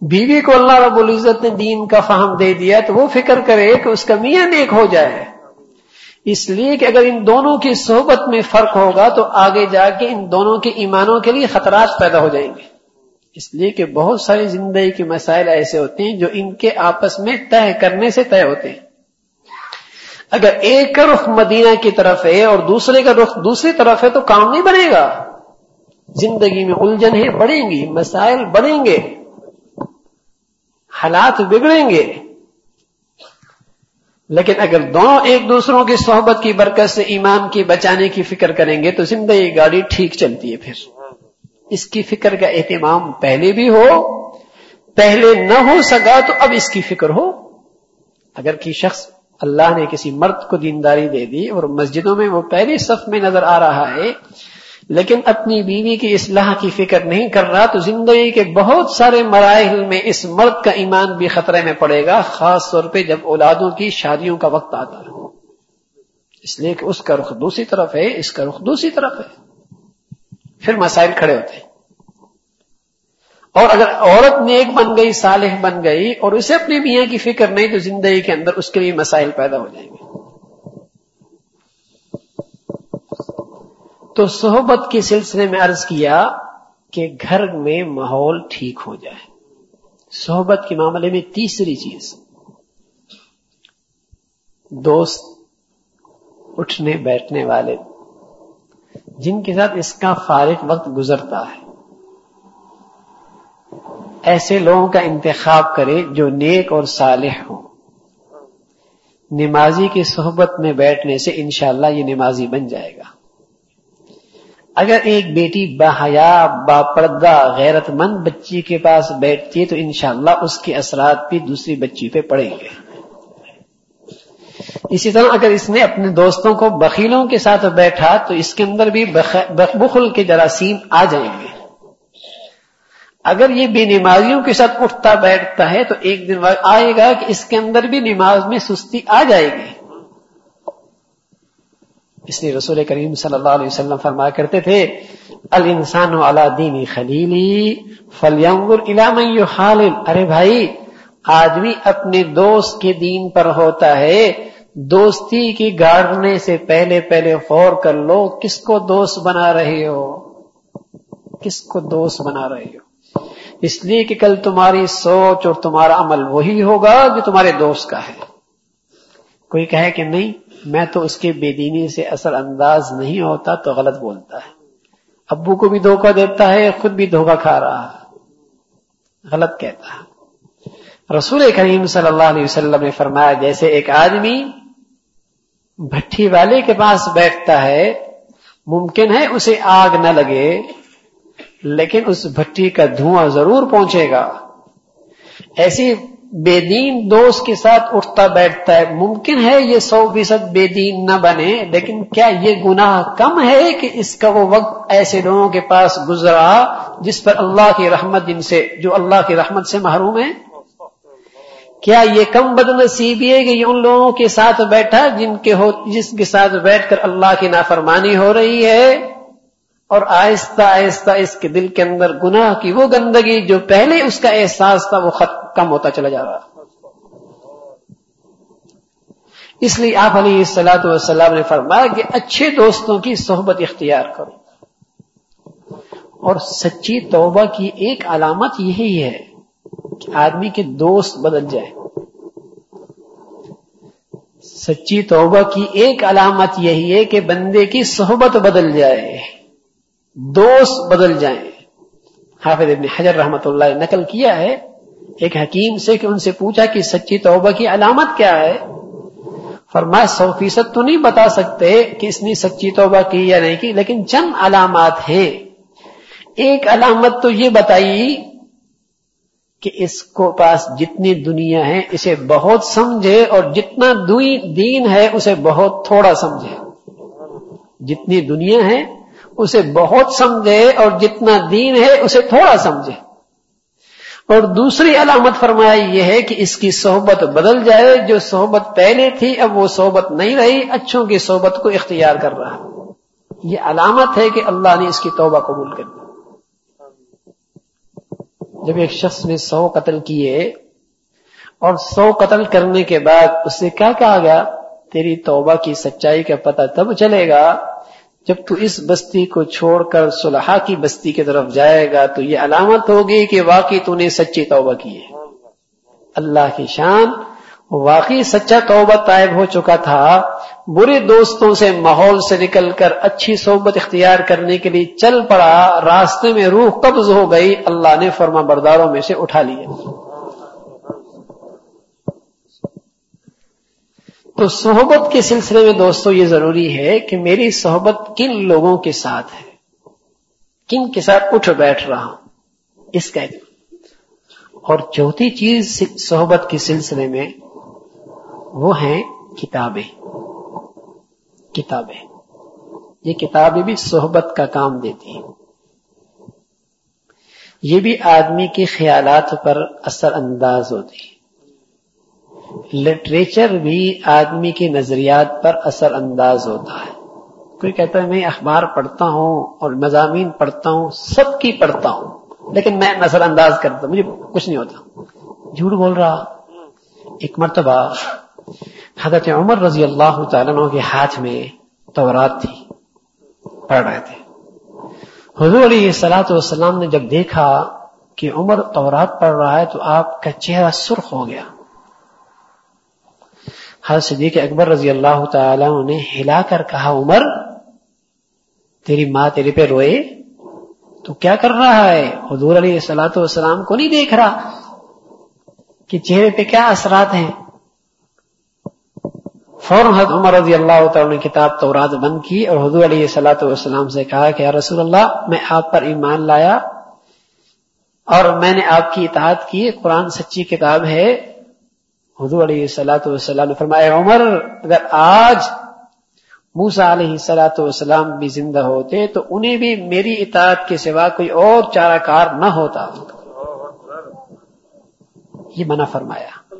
بیوی کو اللہ رب العزت نے دین کا فہم دے دیا تو وہ فکر کرے کہ اس کا میاں نیک ہو جائے۔ اس لیے کہ اگر ان دونوں کی صحبت میں فرق ہوگا تو آگے جا کے ان دونوں کے ایمانوں کے لیے خطرات پیدا ہو جائیں گے۔ اس لیے کہ بہت ساری زندگی کے مسائل ایسے ہوتے ہیں جو ان کے آپس میں طے کرنے سے طے ہوتے ہیں۔ اگر ایک کا رخ مدینہ کی طرف ہے اور دوسرے کا رخ دوسری طرف ہے تو کام نہیں بنے گا۔ زندگی میں الجھنیں بڑھیں گی، مسائل بڑھیں گے، حالات بگڑیں گے۔ لیکن اگر دونوں ایک دوسروں کی صحبت کی برکت سے ایمان کی بچانے کی فکر کریں گے تو زندگی گاڑی ٹھیک چلتی ہے پھر۔ اس کی فکر کا اہتمام پہلے بھی ہو، پہلے نہ ہو سکا تو اب اس کی فکر ہو۔ اگر کی شخص اللہ نے کسی مرد کو دینداری دے دی اور مسجدوں میں وہ پہلی صف میں نظر آ رہا ہے، لیکن اپنی بیوی کی اصلاح کی فکر نہیں کر رہا، تو زندگی کے بہت سارے مراحل میں اس مرد کا ایمان بھی خطرے میں پڑے گا، خاص طور پہ جب اولادوں کی شادیوں کا وقت آتا ہے اس لیے کہ اس کا رخ دوسری طرف ہے، اس کا رخ دوسری طرف ہے۔ پھر مسائل کھڑے ہوتے ہیں۔ اور اگر عورت نیک بن گئی، صالح بن گئی اور اسے اپنے میاں کی فکر نہیں تو زندگی کے اندر اس کے لیے مسائل پیدا ہو جائیں گے۔ تو صحبت کے سلسلے میں عرض کیا کہ گھر میں ماحول ٹھیک ہو جائے۔ صحبت کے معاملے میں تیسری چیز۔ دوست، اٹھنے بیٹھنے والے جن کے ساتھ اس کا فارغ وقت گزرتا ہے۔ ایسے لوگوں کا انتخاب کرے جو نیک اور صالح ہوں۔ نمازی کی صحبت میں بیٹھنے سے انشاءاللہ یہ نمازی بن جائے گا۔ اگر ایک بیٹی باحیا با پردہ غیرت مند بچی کے پاس بیٹھتی ہے تو انشاءاللہ اس کے اثرات بھی دوسری بچی پہ پڑیں گے۔ اسی طرح اگر اس نے اپنے دوستوں کو بخیلوں کے ساتھ بیٹھا تو اس کے اندر بھی بخل کے جراثیم آ جائیں گے۔ اگر یہ بے نمازیوں کے ساتھ اٹھتا بیٹھتا ہے تو ایک دن آئے گا کہ اس کے اندر بھی نماز میں سستی آ جائے گی۔ اس لیے رسول کریم صلی اللہ علیہ وسلم فرمایا کرتے تھے الانسان علی دینی خلیلی فلینظر الی من ارے بھائی آدمی اپنے دوست کے دین پر ہوتا ہے، دوستی کی گاڑنے سے پہلے پہلے غور کر لو، کس کو دوست بنا رہے ہو؟ کس کو دوست بنا رہے ہو؟ اس لیے کہ کل تمہاری سوچ اور تمہارا عمل وہی ہوگا جو تمہارے دوست کا ہے۔ کوئی کہے کہ نہیں، میں تو اس کے بے دینی سے اثر انداز نہیں ہوتا تو غلط بولتا ہے۔ ابو کو بھی دھوکہ دیتا ہے، خود بھی دھوکہ کھا رہا ہے۔ غلط کہتا ہے۔ رسول کریم صلی اللہ علیہ وسلم نے فرمایا، جیسے ایک آدمی بھٹی والے کے پاس بیٹھتا ہے، ممکن ہے اسے آگ نہ لگے، لیکن اس بھٹی کا دھواں ضرور پہنچے گا۔ ایسی بے دین دوست کے ساتھ اٹھتا بیٹھتا ہے، ممکن ہے یہ سو فیصد بے دین نہ بنے، لیکن کیا یہ گناہ کم ہے کہ اس کا وہ وقت ایسے لوگوں کے پاس گزرا جس پر اللہ کی رحمت جن سے، جو اللہ کی رحمت سے محروم ہے کیا یہ کم بد نصیبی ہے کہ یہ ان لوگوں کے ساتھ بیٹھا جن کے ہو جس کے ساتھ بیٹھ کر اللہ کی نافرمانی ہو رہی ہے؟ اور آہستہ آہستہ اس کے دل کے اندر گناہ کی وہ گندگی جو پہلے اس کا احساس تھا وہ کم ہوتا چلا جا رہا۔ اس لیے آپ علیہ السلاۃ والسلام نے فرمایا کہ اچھے دوستوں کی صحبت اختیار کرو۔ اور سچی توبہ کی ایک علامت یہی ہے کہ آدمی کے دوست بدل جائے۔ سچی توبہ کی ایک علامت یہی ہے کہ بندے کی صحبت بدل جائے، دوست بدل جائیں۔ حافظ ابن حجر رحمت اللہ نے نقل کیا ہے، ایک حکیم سے کہ ان سے پوچھا کہ سچی توبہ کی علامت کیا ہے؟ فرمایا، سو فیصد تو نہیں بتا سکتے کہ اس نے سچی توبہ کی یا نہیں کی، لیکن چند علامات ہیں۔ ایک علامت تو یہ بتائی کہ اس کو پاس جتنی دنیا ہے اسے بہت سمجھے اور جتنا دین ہے اسے بہت تھوڑا سمجھے۔ جتنی دنیا ہے اسے بہت سمجھے اور جتنا دین ہے اسے تھوڑا سمجھے۔ اور دوسری علامت فرمایا یہ ہے کہ اس کی صحبت بدل جائے۔ جو صحبت پہلے تھی اب وہ صحبت نہیں رہی، اچھوں کی صحبت کو اختیار کر رہا۔ یہ علامت ہے کہ اللہ نے اس کی توبہ قبول کر دی جب ایک شخص نے سو قتل کیے اور سو قتل کرنے کے بعد اس سے کیا کہا گیا؟ تیری توبہ کی سچائی کا پتہ تب چلے گا جب تو اس بستی کو چھوڑ کر صلحہ کی بستی کی طرف جائے گا تو یہ علامت ہوگی کہ واقعی تو نے سچی توبہ کی ہے۔ اللہ کی شان واقعی سچا توبہ طائب ہو چکا تھا۔ برے دوستوں سے ماحول سے نکل کر اچھی صحبت اختیار کرنے کے لیے چل پڑا۔ راستے میں روح قبض ہو گئی۔ اللہ نے فرما برداروں میں سے اٹھا لیا تو صحبت کے سلسلے میں دوستو یہ ضروری ہے کہ میری صحبت کن لوگوں کے ساتھ ہے؟ کن کے ساتھ اٹھ بیٹھ رہا ہوں؟ اس کا اور چوتھی چیز صحبت کے سلسلے میں وہ ہیں کتابیں۔ کتابیں۔ یہ کتابیں بھی صحبت کا کام دیتی ہیں۔ یہ بھی آدمی کے خیالات پر اثر انداز ہوتی لٹریچر بھی آدمی کے نظریات پر اثر انداز ہوتا ہے۔ کوئی کہتا ہے، میں اخبار پڑھتا ہوں اور مضامین پڑھتا ہوں، سب کی پڑھتا ہوں، لیکن میں نظر انداز کرتا ہوں، مجھے کچھ نہیں ہوتا۔ جھوٹ بول رہا۔ ایک مرتبہ حضرت عمر رضی اللہ تعالیٰ کے ہاتھ میں تورات تھی، پڑھ رہے تھے۔ حضور علیہ سلاۃ والسلام نے جب دیکھا کہ عمر تورات پڑھ رہا ہے تو آپ کا چہرہ سرخ ہو گیا۔ حضرت صدیق اکبر رضی اللہ تعالی نے ہلا کر کہا، عمر، تیری ماں تیرے پہ روئے؟ تو کیا کر رہا ہے؟ حضور علیہ السلاۃ والسلام کو نہیں دیکھ رہا کہ چہرے پہ کیا اثرات ہیں؟ فوراً حضرت عمر رضی اللہ تعالی نے کتاب تورات بند کی اور حضور علیہ السلاۃ والسلام سے کہا کہ یا رسول اللہ، میں آپ پر ایمان لایا اور میں نے آپ کی اطاعت کی، قرآن سچی کتاب ہے۔ حضور علیہ سلاۃ والسلام نے فرمایا عمر، اگر آج موسا علیہ سلاۃ والسلام بھی زندہ ہوتے تو انہیں بھی میری اطاعت کے سوا کوئی اور چارہ کار نہ ہوتا۔ یہ منع فرمایا۔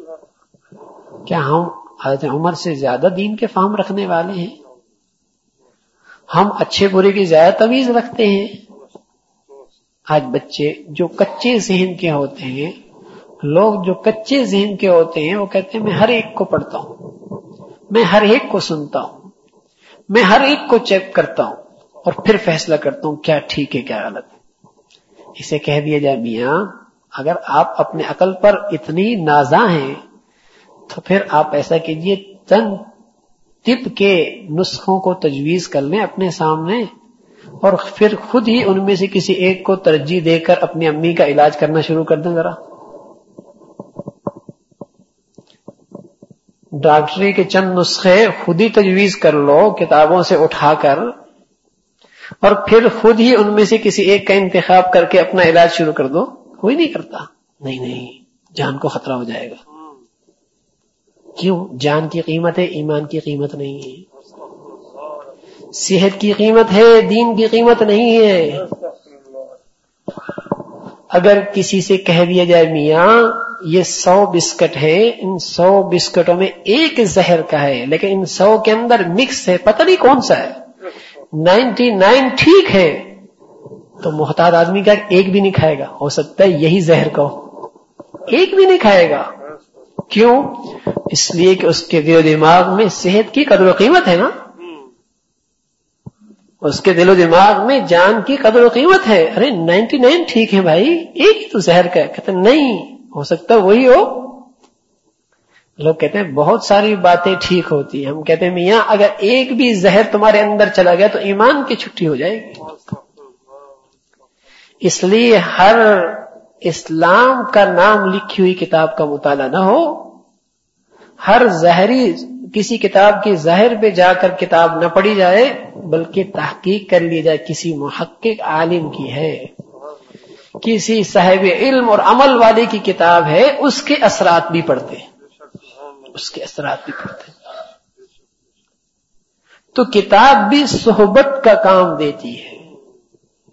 کیا ہم حضرت عمر سے زیادہ دین کے فہم رکھنے والے ہیں۔ ہم اچھے برے کی زیادہ تمیز رکھتے ہیں۔ آج بچے جو کچے ذہن کے ہوتے ہیں، لوگ جو کچے ذہن کے ہوتے ہیں، وہ کہتے ہیں، میں ہر ایک کو پڑھتا ہوں۔ میں ہر ایک کو سنتا ہوں۔ میں ہر ایک کو چیک کرتا ہوں۔ اور پھر فیصلہ کرتا ہوں، کیا ٹھیک ہے، کیا غلط ہے۔ اسے کہہ دیا جائے، میاں، اگر آپ اپنے عقل پر اتنی نازاں ہیں تو پھر آپ ایسا کیجیے تن طب کے نسخوں کو تجویز کر لیں اپنے سامنے اور پھر خود ہی ان میں سے کسی ایک کو ترجیح دے کر اپنی امی کا علاج کرنا شروع کر دیں ذرا۔ ڈاکٹری کے چند نسخے خود ہی تجویز کر لو، کتابوں سے اٹھا کر اور پھر خود ہی ان میں سے کسی ایک کا انتخاب کر کے اپنا علاج شروع کر دو۔ کوئی نہیں کرتا۔ نہیں نہیں، جان کو خطرہ ہو جائے گا۔ کیوں؟ جان کی قیمت ہے، ایمان کی قیمت نہیں ہے۔ صحت کی قیمت ہے، دین کی قیمت نہیں ہے۔ اگر کسی سے کہہ دیا جائے، میاں، یہ سو بسکٹ ہے، ان سو بسکٹوں میں ایک زہر کا ہے، لیکن ان سو کے اندر مکس ہے، پتہ نہیں کون سا ہے۔ نائنٹی نائن ٹھیک ہے۔ تو محتاط آدمی کا ایک بھی نہیں کھائے گا۔ ہو سکتا ہے یہی زہر کا ایک بھی نہیں کھائے گا۔ کیوں؟ اس لیے کہ اس کے دل و دماغ میں صحت کی قدر و قیمت ہے نا؟ اس کے دل و دماغ میں جان کی قدر و قیمت ہے۔ ارے، نائنٹی نائن ٹھیک ہے بھائی، ایک ہی تو زہر کا کہتے نہیں، ہو سکتا وہی ہو۔ لوگ کہتے ہیں، بہت ساری باتیں ٹھیک ہوتی ہیں۔ ہم کہتے ہیں، میاں، اگر ایک بھی زہر تمہارے اندر چلا گیا تو ایمان کی چھٹی ہو جائے گی۔ اس لیے ہر اسلام کا نام لکھی ہوئی کتاب کا مطالعہ نہ ہو۔ ہر زہری کسی کتاب کی ظاہر پہ جا کر کتاب نہ پڑھی جائے، بلکہ تحقیق کر لی جائے کسی محقق عالم کی ہے۔ کسی صاحب علم اور عمل والے کی کتاب ہے، اس کے اثرات بھی پڑھتے اس کے اثرات بھی پڑھتے تو کتاب بھی صحبت کا کام دیتی ہے۔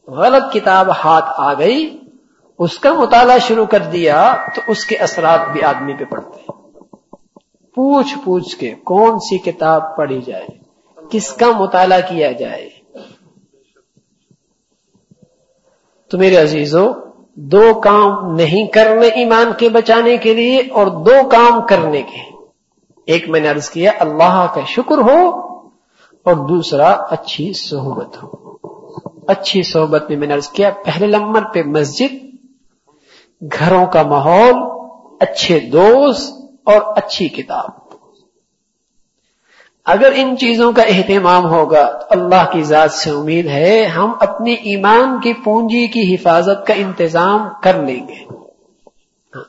غلط کتاب ہاتھ آ گئی، اس کا مطالعہ شروع کر دیا، تو اس کے اثرات بھی آدمی پہ پڑتے ہیں۔ پوچھ پوچھ کے کون سی کتاب پڑھی جائے، کس کا مطالعہ کیا جائے۔ تو میرے عزیزوں، دو کام نہیں کرنے، ایمان کے بچانے کے لیے اور دو کام کرنے کے۔ ایک میں نے عرض کیا، اللہ کا شکر ہو اور دوسرا، اچھی صحبت ہو۔ اچھی صحبت میں میں نے عرض کیا، پہلے نمبر پہ مسجد، گھروں کا ماحول، اچھے دوست اور اچھی کتاب۔ اگر ان چیزوں کا اہتمام ہوگا تو اللہ کی ذات سے امید ہے، ہم اپنی ایمان کی پونجی کی حفاظت کا انتظام کر لیں گے۔ ہاں۔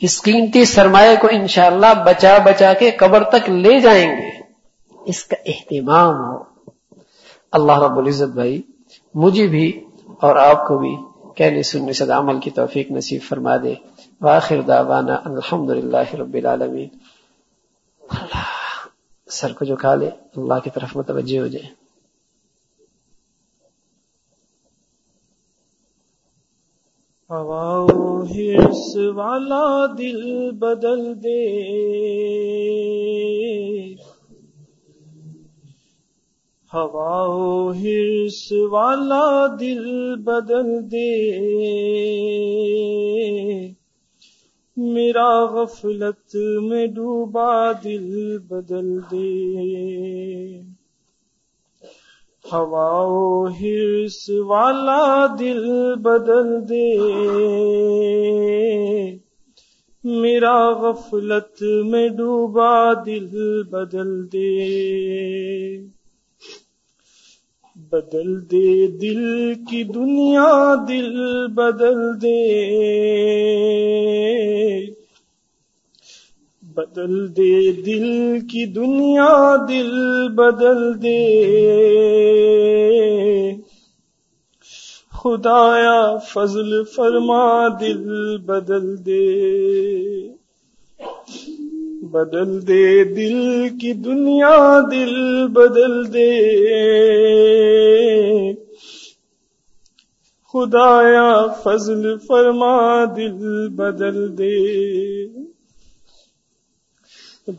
اس قیمتی سرمایہ کو انشاءاللہ بچا بچا کے قبر تک لے جائیں گے۔ اس کا اہتمام ہو۔ اللہ رب العزت بھائی، مجھے بھی اور آپ کو بھی کہنے سننے سے عمل کی توفیق نصیب فرما دے۔ واخر دعوانا الحمد للہ رب العالمین۔ اللہ سر کو جو کھا لے، اللہ کی طرف متوجہ ہو جائے۔ ہرس والا دل بدل دے۔ ہوا ہرس والا دل بدل دے۔ میرا غفلت میں ڈوبا دل بدل دے۔ ہوا ہرس والا دل بدل دے۔ میرا غفلت میں ڈوبا دل بدل دے۔ بدل دے، دل کی دنیا دل بدل دے۔ بدل دے، دل کی دنیا دل بدل دے۔ خدایا فضل فرما، دل بدل دے۔ بدل دے، دل کی دنیا دل بدل دے۔ خدایا فضل فرما، دل بدل دے۔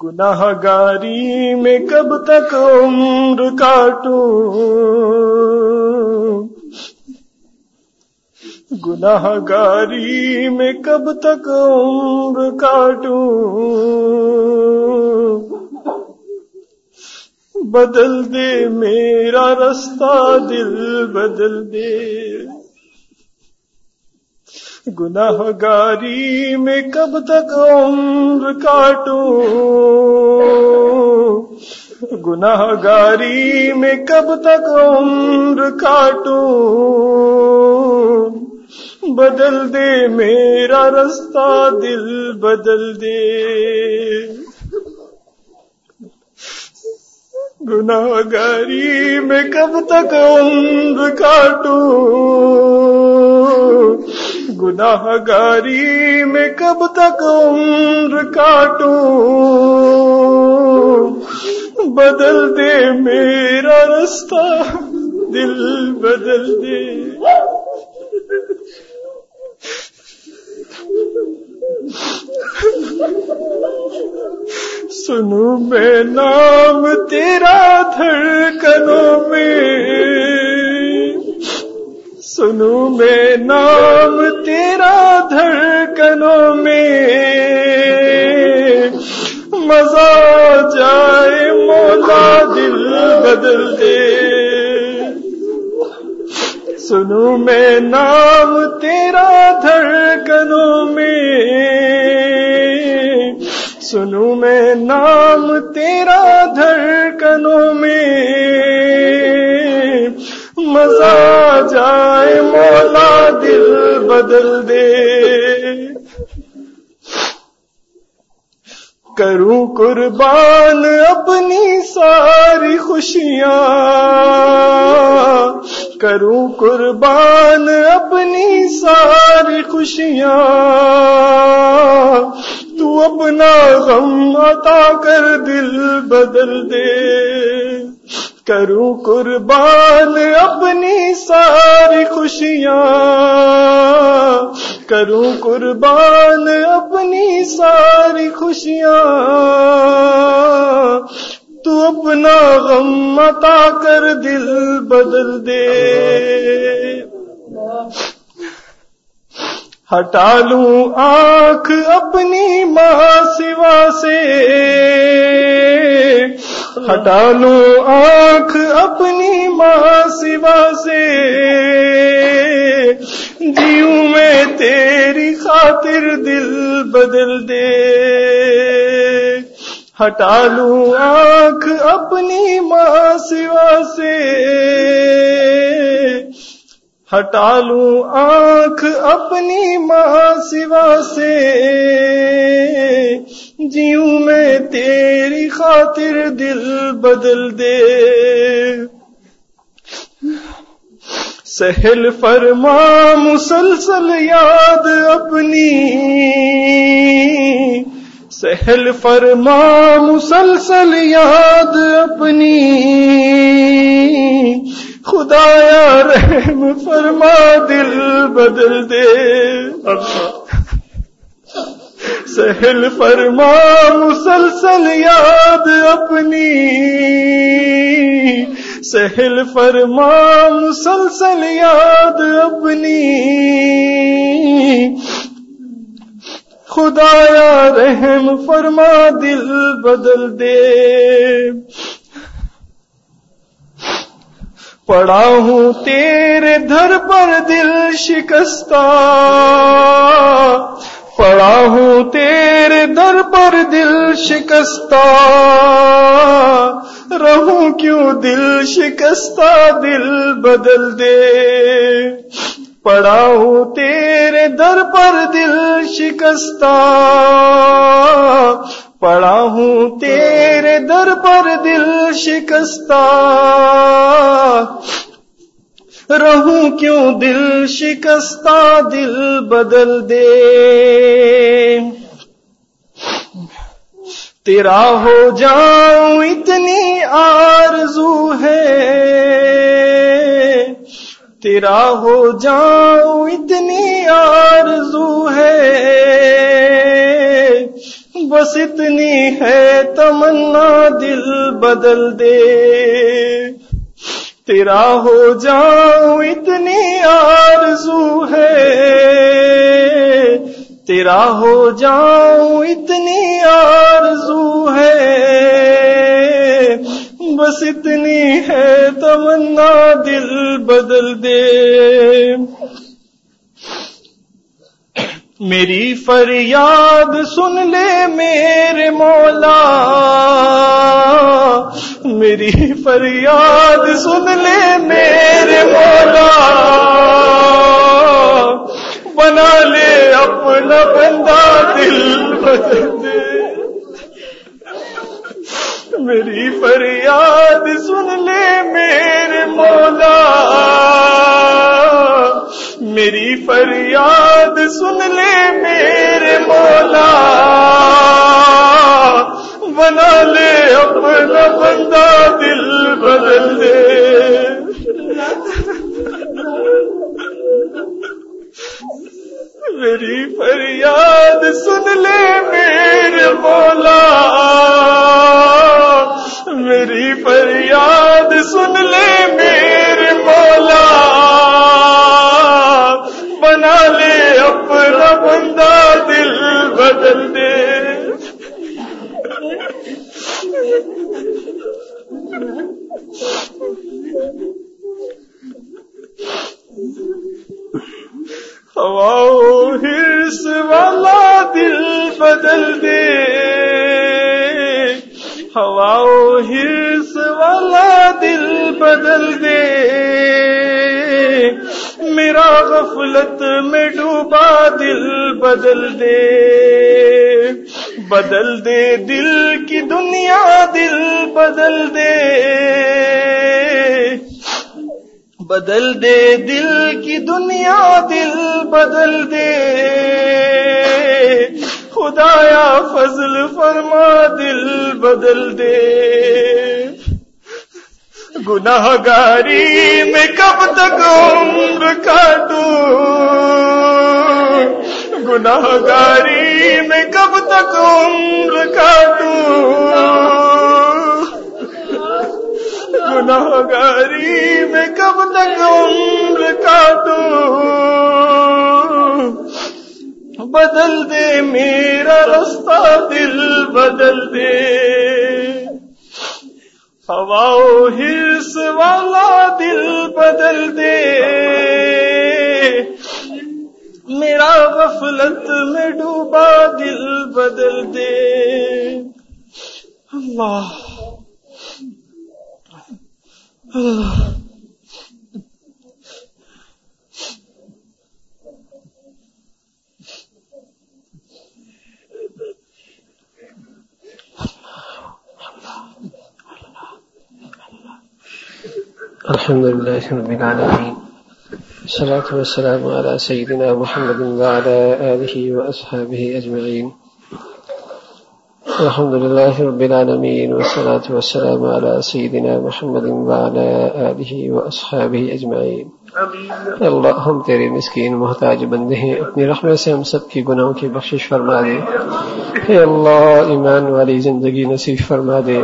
گناہ گاری میں کب تک عمر کاٹوں؟ گناہ گاری میں کب تک عمر کاٹوں؟ بدل دے میرا رستہ، دل بدل دے۔ گناہ گاری میں کب تک عمر کاٹوں؟ گناہ گاری میں کب تک عمر کاٹوں؟ بدل دے، میرا رستہ دل بدل دے۔ گناہ گاری میں کب تک عمر کاٹوں؟ گناہ گاری میں کب تک عمر کاٹوں؟ بدل دے، میرا رستہ دل بدل دے۔ سنو میں نام تیرا دھڑکنوں میں۔ سنو میں نام تیرا دھڑکنوں میں۔ مزہ جائے مولا دل بدل دے۔ سنو میں نام تیرا دھڑکنوں میں۔ سنو میں نام تیرا دھڑکنوں میں۔ مزہ جائے مولا دل بدل دے۔ کروں قربان اپنی ساری خوشیاں۔ کروں قربان اپنی ساری خوشیاں۔ تو اپنا غم عطا کر دل بدل دے۔ کروں قربان اپنی ساری خوشیاں۔ کروں قربان اپنی ساری خوشیاں۔ تو اپنا غم عطا کر دل بدل دے۔ ہٹا لوں آنکھ اپنی ماں سوا سے۔ ہٹا لوں آنکھ اپنی ماں سوا سے۔ جیوں میں تیری خاطر دل بدل دے۔ ہٹا لوں آنکھ اپنی ماں سوا سے۔ ہٹا لوں آنکھ اپنی ماں سوا سے۔ جیوں میں تیری خاطر دل بدل دے۔ سہل فرما مسلسل یاد اپنی۔ سہل فرما مسلسل یاد اپنی۔ خدایا رحم فرما، دل بدل دے۔ سہل فرما مسلسل یاد اپنی۔ سہل فرما مسلسل یاد اپنی۔ خدایا رحم فرما، دل بدل دے۔ پڑا ہوں تیرے دھر پر دل شکستہ۔ پڑا ہوں تیرے در پر دل شکستہ۔ رہوں کیوں دل شکستہ، دل بدل دے۔ پڑا ہوں تیرے در پر دل شکستہ۔ پڑا ہوں تیرے در پر دل شکستہ۔ رہوں کیوں دل شکستہ؟ دل بدل دے۔ تیرا ہو جاؤں اتنی آرزو ہے۔ تیرا ہو جاؤں اتنی آرزو ہے۔ بس اتنی ہے، تمنا دل بدل دے۔ تیرا ہو جاؤں اتنی آرزو ہے۔ تیرا ہو جاؤں اتنی آرزو ہے۔ بس اتنی ہے تمنا، دل بدل دے۔ میری فریاد سن لے میرے مولا۔ میری فریاد سن لے میرے مولا۔ بنا لے اپنا بندہ، دل بدل دے۔ میری فریاد میری فریاد سن لے میرے مولا بنا لے اپنا بندہ بدل دے۔ ہوا ہرس والا دل بدل دے۔ میرا غفلت میں ڈوبا دل بدل دے۔ بدل دے دل کی دنیا، دل بدل دے۔ بدل دے دل کی دنیا، دل بدل دے۔ خدایا فضل فرما، دل بدل دے۔ گناہ گاری میں کب تک عمر کاٹوں گناہ گاری میں کب تک عمر کاٹوں گناہ گاری میں کب تک عمر کاٹوں بدل دے، میرا رستہ دل بدل دے۔ ہوا ہرس والا دل بدل دے۔ میرا غفلت میں ڈوبا دل بدل دے۔ اللہ۔ اللہ۔ الحمد لله رب العالمين. الصلاة والسلام على سيدنا محمد وعلى آله وأصحابه أجمعين. الحمد لله رب العالمين والصلاة والسلام على سيدنا محمد وعلى آله وأصحابه أجمعين. اللہ ہم تیرے مسکین محتاج بندے ہیں، اپنی رحمت سے ہم سب کی گناہوں کی بخشش فرما دے۔ اے اللہ، ایمان والی زندگی نصیب فرما دے۔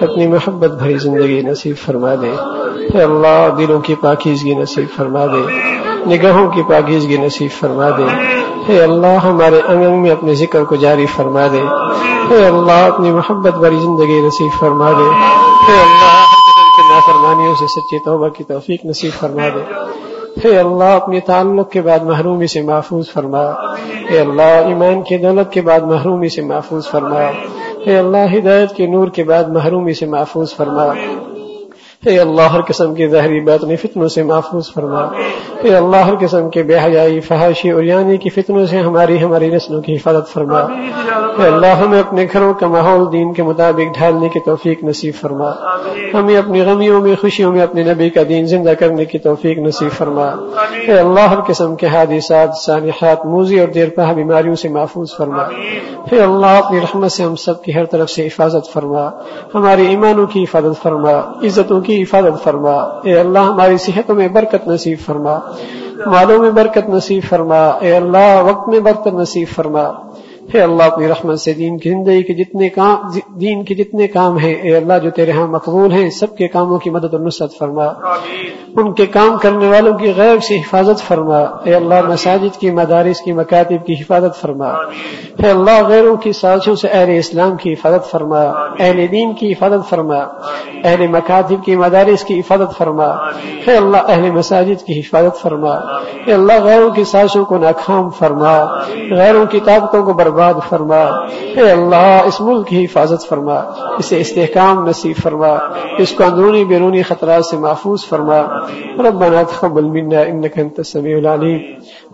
اپنی محبت بھری زندگی نصیب فرما دے۔ اے اللہ دلوں کی پاکیزگی نصیب فرما دے، نگاہوں کی پاکیزگی نصیب فرما دے۔ اے اللہ، ہمارے انگ میں اپنے ذکر کو جاری فرما دے۔ اے اللہ، اپنی محبت بھری زندگی نصیب فرما دے۔ اے اللہ نافرمانیوں سے سچی توبہ کی توفیق نصیب فرما دے۔ اے اللہ، اپنے تعلق کے بعد محرومی سے محفوظ فرما۔ اے اللہ، ایمان کی دولت کے بعد محرومی سے محفوظ فرما۔ اے اللہ، ہدایت کے نور کے بعد محرومی سے محفوظ فرما۔ اے اللہ ہر قسم کے ظاہری باطنی فتنوں سے محفوظ فرما۔ اے اللہ ہر قسم کے بے حیائی، فحاشی اور یعنی کی فتنوں سے ہماری ہماری نسلوں کی حفاظت فرما۔ اے اللہ ہمیں اپنے گھروں کا ماحول، دین کے مطابق ڈھالنے کی توفیق نصیب فرما۔ ہمیں اپنی غمیوں میں، خوشیوں میں اپنے نبی کا دین زندہ کرنے کی توفیق نصیب فرما۔ اے اللہ ہر قسم کے حادثات سانحات موزی اور دیر پہ بیماریوں سے محفوظ فرما۔ اے اللہ اپنی رحمت سے ہم سب کی ہر طرف سے حفاظت فرما۔ ہماری ایمانوں کی حفاظت فرما۔ عزتوں کی حفاظت فرما۔ اے اللہ، ہماری صحتوں میں برکت نصیب فرما۔ مالوں میں برکت نصیب فرما۔ اے اللہ، وقت میں برکت نصیب فرما۔ اے اللہ اپنی رحمت سے دین کی زندگی کے جتنے کام دین کے جتنے کام ہیں اے اللہ جو تیرے ہاں مقبول ہیں سب کے کاموں کی مدد اور نصرت فرما۔ ان کے کام کرنے والوں کی غیب سے حفاظت فرما۔ اے اللہ مساجد کی مدارس کی مکاتب کی حفاظت فرما۔ اے اللہ غیروں کی سازشوں سے اہل اسلام کی حفاظت فرما۔ اہل دین کی حفاظت فرما۔ اہل مکاتب کی مدارس کی حفاظت فرما۔ اے اللہ اہل مساجد کی حفاظت فرما۔ اے اللہ غیروں کی سازشوں کو ناکام فرما۔ غیروں کی طاقتوں کو برباد فرما۔ اے اللہ، اس ملک کی حفاظت فرما۔ اسے استحکام نصیب فرما۔ اس کو اندرونی بیرونی خطرات سے محفوظ فرما۔ ربنا تقبل منا انك انت السميع العليم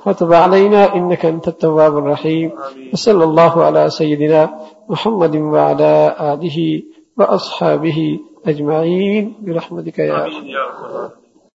وتب علينا انك انت التواب الرحيم وصلى الله على سيدنا محمد وعلى اله واصحابه اجمعين برحمتك يا ارحم